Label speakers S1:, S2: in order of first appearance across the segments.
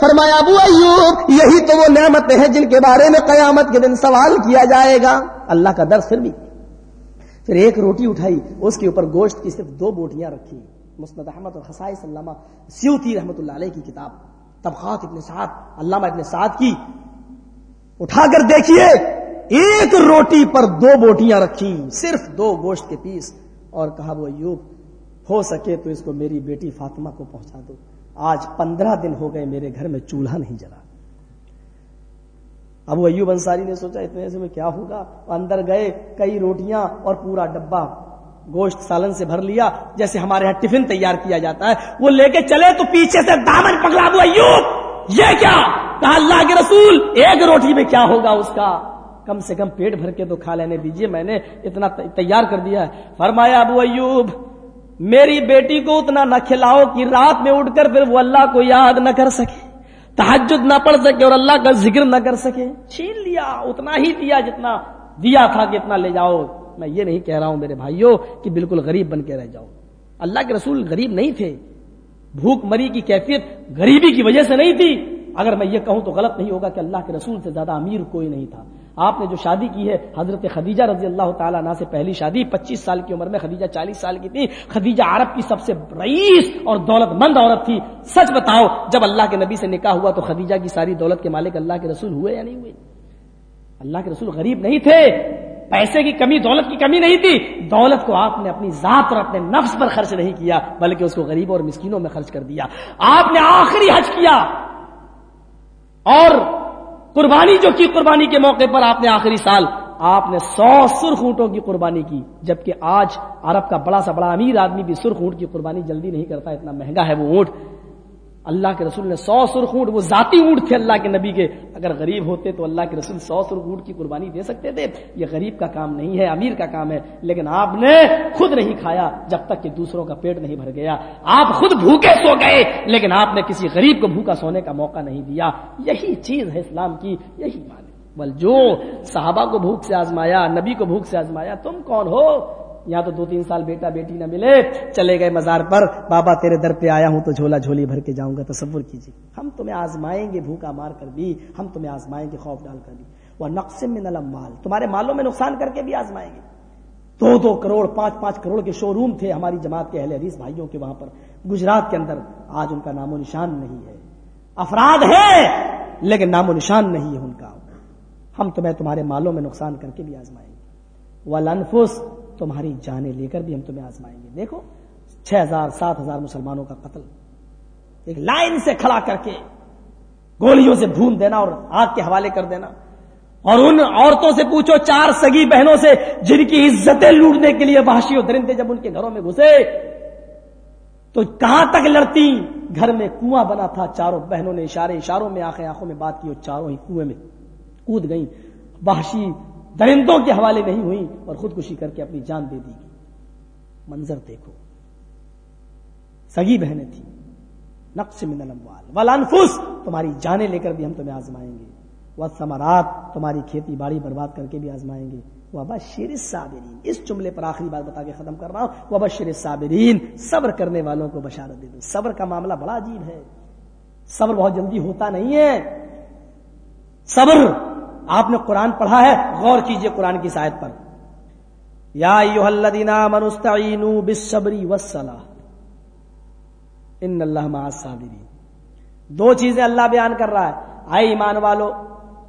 S1: فرمایا، ابو ایوب، یہی تو وہ نعمتیں ہیں جن کے بارے میں قیامت کے دن سوال کیا جائے گا. اللہ کا درس پھر بھی۔ پھر ایک روٹی اٹھائی، اس کے اوپر گوشت کی صرف دو بوٹیاں رکھی۔ مسند احمد اور خسائس علامہ سیوتی رحمۃ اللہ علیہ کی کتاب۔ طبقات ابن سعد، علامہ ابن سعد کی۔ اٹھا کر دیکھیے، ایک روٹی پر دو بوٹیاں رکھی، صرف دو گوشت کے پیس۔ اور کہا وہ ایوب، ہو سکے تو اس کو میری بیٹی فاطمہ کو پہنچا دو۔ آج پندرہ دن ہو گئے میرے گھر میں چولہا نہیں جلا۔ ابو ایوب انصاری نے سوچا اتنے سے میں کیا ہوگا؟ اندر گئے کئی روٹیاں اور پورا ڈبا گوشت سالن سے بھر لیا، جیسے ہمارے یہاں ٹفن تیار کیا جاتا ہے۔ وہ لے کے چلے تو پیچھے سے دامن پکڑا ابو ایوب۔ یہ کیا؟ کہا، اللہ کے رسول، ایک روٹی میں کیا ہوگا اس کا؟ کم سے کم پیٹ بھر کے تو کھا لینے دیجیے میں نے اتنا تیار کر دیا ہے۔ فرمایا، ابو ایوب میری بیٹی کو اتنا نہ کھلاؤ کہ رات میں اٹھ کر پھر وہ اللہ کو یاد نہ کر سکے تحجد نہ پڑھ سکے اور اللہ کا ذکر نہ کر سکے۔ چھین لیا، اتنا ہی دیا جتنا دیا تھا کہ اتنا لے جاؤ۔ میں یہ نہیں کہہ رہا ہوں میرے بھائیوں کہ بالکل غریب بن کے رہ جاؤ۔ اللہ کے رسول غریب نہیں تھے۔ بھوک مری کی کیفیت غریبی کی وجہ سے نہیں تھی۔ اگر میں یہ کہوں تو غلط نہیں ہوگا کہ اللہ کے رسول سے زیادہ امیر کوئی نہیں تھا۔ آپ نے جو شادی کی ہے، حضرت خدیجہ رضی اللہ تعالیٰ نا سے پہلی شادی، پچیس سال کی عمر میں خدیجہ، چالیس سال کی تھی، خدیجہ عرب کی سب سے رئیس اور دولت مند عورت تھی۔ سچ بتاؤ، جب اللہ کے نبی سے نکاح ہوا تو خدیجہ کی ساری دولت کے مالک اللہ کے رسول ہوئے یا نہیں ہوئے؟ اللہ کے رسول غریب نہیں تھے، پیسے کی کمی، دولت کی کمی نہیں تھی۔ دولت کو آپ نے اپنی ذات اور اپنے نفس پر خرچ نہیں کیا، بلکہ اس کو غریبوں اور مسکینوں میں خرچ کر دیا۔ آپ نے آخری حج کیا۔ اور قربانی جو کی قربانی کے موقع پر آپ نے آخری سال، آپ نے سو سرخ اونٹوں کی قربانی کی، جبکہ آج عرب کا بڑا سا، بڑا امیر آدمی بھی سرخ اونٹ کی قربانی جلدی نہیں کرتا، اتنا مہنگا ہے وہ اونٹ۔ اللہ کے رسول نے سو سرخ اونٹ، وہ ذاتی اونٹ تھے اللہ کے نبی کے۔ اگر غریب ہوتے تو اللہ کے رسول سو سرخ اونٹ کی قربانی دے سکتے تھے۔ یہ غریب کا کام نہیں ہے، امیر کا کام ہے۔ لیکن آپ نے خود نہیں کھایا جب تک کہ دوسروں کا پیٹ نہیں بھر گیا۔ آپ خود بھوکے سو گئے، لیکن آپ نے کسی غریب کو بھوکا سونے کا موقع نہیں دیا۔ یہی چیز ہے اسلام کی، یہی مانے بل جو صحابہ کو بھوک سے آزمایا، نبی کو بھوک سے آزمایا، تم کون ہو؟ یہاں تو دو تین سال بیٹا بیٹی نہ ملے، چلے گئے مزار پر، بابا تیرے در پہ آیا ہوں تو جھولا جھولی بھر کے جاؤں گا، تصور کیجیے۔ ہم تمہیں آزمائیں گے، بھوکا مار کر بھی، ہم تمہیں آزمائیں گے، خوف ڈال کر بھی۔ وہ نقص میں نلم مال تمہارے مالوں میں نقصان کر کے بھی آزمائیں گے۔ دو دو کروڑ، پانچ پانچ کروڑ کے شو روم تھے ہماری جماعت کے اہل حدیث بھائیوں کے وہاں پر۔ گجرات کے اندر آج ان کا نام و نشان نہیں ہے۔ افراد ہے لیکن نام و نشان نہیں ہے ان کا۔ ہم تمہیں تمہارے مالوں میں نقصان کر کے بھی آزمائیں گے۔ وہ تمہاری جانیں لے کر بھی ہم تمہیں آزمائیں گے۔ دیکھو، چھ ہزار، سات ہزار مسلمانوں کا قتل۔ ایک لائن سے کھڑا کر کے گولیوں سے بھون دینا اور آگ کے حوالے کر دینا۔ اور ان عورتوں سے پوچھو، چار سگی بہنوں سے، جن کی عزتیں لوٹنے کے لیے وحشی و درندے جب ان کے گھروں میں گھسے، تو کہاں تک لڑتی؟ گھر میں کنواں بنا تھا، چاروں بہنوں نے اشارے، اشاروں میں، آنکھیں آنکھوں میں بات کی اور چاروں ہی کنویں میں کود گئی وحشی درندوں کے حوالے نہیں ہوئی اور خودکشی کر کے اپنی جان دے دی گئی۔ منظر دیکھو۔ سگی بہنیں تھیں۔ نقص من الاموال۔ والانفس تمہاری جانیں لے کر بھی ہم تمہیں آزمائیں گے۔ وہ سمرات تمہاری کھیتی باڑی برباد کر کے بھی آزمائیں گے۔ وبا شیر صابرین اس جملے پر آخری بات بتا کے ختم کر رہا ہوں۔ وبا شیر صابرین صبر کرنے والوں کو بشارت دے دو۔ صبر کا معاملہ بڑا عجیب ہے۔ صبر بہت جلدی ہوتا نہیں ہے۔ صبر آپ نے قرآن پڑھا ہے، غور کیجیے قرآن کی شاید پر۔ یا الذین منستعینوا بالصبر والصلاح ان اللہ مع الصابرین۔ دو چیزیں اللہ بیان کر رہا ہے۔ آئے ایمان والو،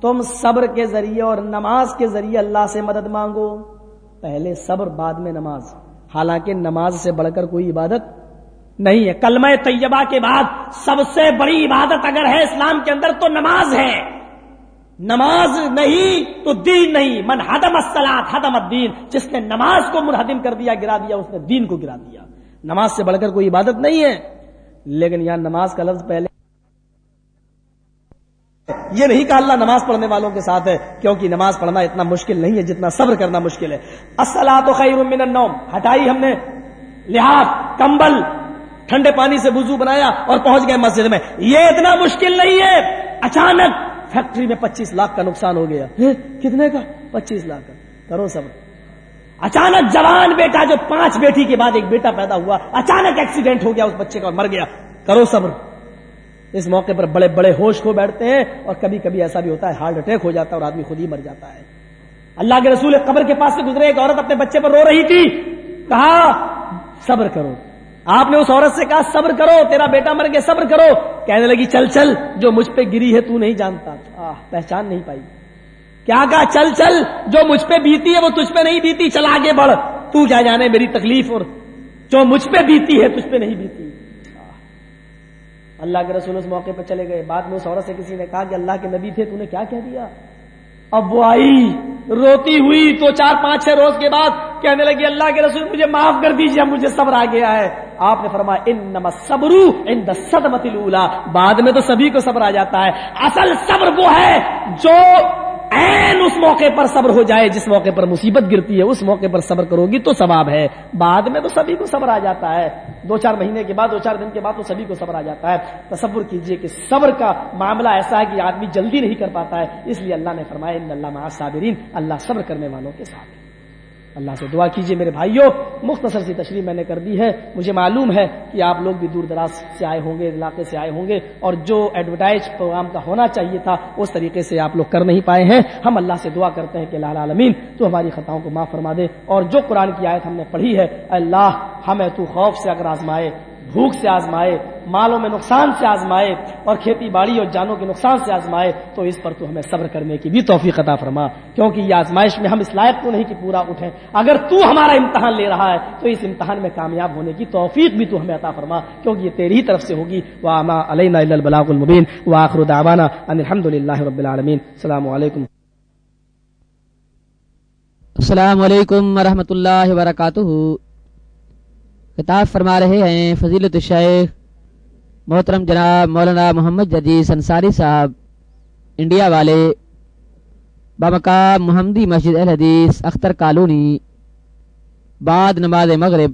S1: تم صبر کے ذریعے اور نماز کے ذریعے اللہ سے مدد مانگو۔ پہلے صبر، بعد میں نماز۔ حالانکہ نماز سے بڑھ کر کوئی عبادت نہیں ہے۔ کلمہ طیبہ کے بعد سب سے بڑی عبادت اگر ہے اسلام کے اندر تو نماز ہے۔ نماز نہیں تو دین نہیں. من حدم السلات حدم الدین. جس نے نماز کو منہدم کر دیا، گرا دیا، اس نے دین کو گرا دیا. نماز سے بڑھ کر کوئی عبادت نہیں ہے. لیکن یہاں نماز کا لفظ پہلے یہ نہیں کہا اللہ نماز پڑھنے والوں کے ساتھ ہے، کیونکہ نماز پڑھنا اتنا مشکل نہیں ہے جتنا صبر کرنا مشکل ہے. السلام خیر من النوم. ہٹائی ہم نے. لحاظ، کمبل. ٹھنڈے پانی سے وضو بنایا اور پہنچ گئے مسجد میں. یہ اتنا مشکل نہیں ہے. اچانک فیکٹری میں پچیس لاکھ کا نقصان ہو گیا۔ کتنے کا؟ پچیس لاکھ کا۔ کرو صبر۔ اچانک جوان بیٹا جو پانچ بیٹی کے بعد ایک بیٹا پیدا ہوا اچانک ایکسیڈنٹ ہو گیا اس بچے کا مر گیا۔ کرو صبر۔ اس موقع پر بڑے بڑے ہوش کھو بیٹھتے ہیں اور کبھی کبھی ایسا بھی ہوتا ہے ہارٹ اٹیک ہو جاتا ہے اور آدمی خود ہی مر جاتا ہے۔ اللہ کے رسول قبر کے پاس سے گزرے ایک عورت اپنے بچے پر رو رہی تھی۔ کہا صبر کرو۔ آپ نے اس عورت سے کہا صبر کرو تیرا بیٹا مر کے صبر کرو۔ کہنے لگی، چل چل، جو مجھ پہ گری ہے تو نہیں جانتا. آہ، پہچان نہیں پائی۔ کیا کہا چل چل، جو مجھ پہ بیتی ہے وہ تجھ پہ نہیں بیتی، چل آگے بڑھ۔ تو کیا جانے میری تکلیف اور جو مجھ پہ بیتی ہے تجھ پہ نہیں بیتی۔ اللہ کے رسول اس موقع پہ چلے گئے۔ بعد میں اس عورت سے کسی نے کہا کہ اللہ کے نبی تھے تو نے کیا کہہ دیا؟ اب وہ آئی، روتی ہوئی تو چار پانچ چھ روز کے بعد کہنے لگی، اللہ کے رسول، مجھے معاف کر دیجیے مجھے صبر آ گیا ہے۔ آپ نے فرمایا ان نما صبرو ان دسمت بعد میں تو سبھی کو صبر آ جاتا ہے۔ اصل صبر وہ ہے جو این اس موقع پر صبر ہو جائے، جس موقع پر مصیبت گرتی ہے، اس موقع پر صبر کرو گی تو ثواب ہے۔ بعد میں تو سبھی کو صبر آ جاتا ہے۔ دو چار مہینے کے بعد، دو چار دن کے بعد تو سبھی کو صبر آ جاتا ہے۔ تصور کیجیے کہ صبر کا معاملہ ایسا ہے کہ آدمی جلدی نہیں کر پاتا ہے۔ اس لیے اللہ نے فرمایا ان اللہ صابرین اللہ صبر کرنے والوں کے ساتھ اللہ سے دعا کیجیے میرے بھائیوں مختصر سی تشریح میں نے کر دی ہے۔ مجھے معلوم ہے کہ آپ لوگ بھی دور دراز سے آئے ہوں گے، علاقے سے آئے ہوں گے، اور جو ایڈورٹائز پروگرام کا ہونا چاہیے تھا، اس طریقے سے آپ لوگ کر نہیں پائے ہیں۔ ہم اللہ سے دعا کرتے ہیں کہ اللہ عالمین، تو ہماری خطاؤں کو معاف فرما دے، اور جو قرآن کی آیت ہم نے پڑھی ہے، اللہ ہمیں تو خوف سے اگر آزمائے بھوک سے آزمائے، مالوں میں نقصان سے آزمائے اور کھیتی باڑی اور جانوں کے نقصان سے آزمائے، تو اس پر تو ہمیں صبر کرنے کی بھی توفیق عطا فرما۔ کیونکہ یہ آزمائش میں ہم اس لائق تو نہیں کہ پورا اٹھیں؟ اگر تو ہمارا امتحان لے رہا ہے، تو اس امتحان میں کامیاب ہونے کی توفیق بھی تو ہمیں عطا فرما۔ کیونکہ یہ تیری ہی طرف سے ہوگی۔ وہ علینا البلاغ المبین و آخر دعوانا ان الحمد للہ رب العالمین السلام علیکم۔
S2: السلام علیکم ورحمۃ اللہ وبرکاتہ۔ کتاب فرما رہے ہیں فضیلت الشیخ محترم جناب مولانا محمد جدید انصاری صاحب، انڈیا والے، بامقام محمدی مسجد الحدیث اختر کالونی، بعد نماز مغرب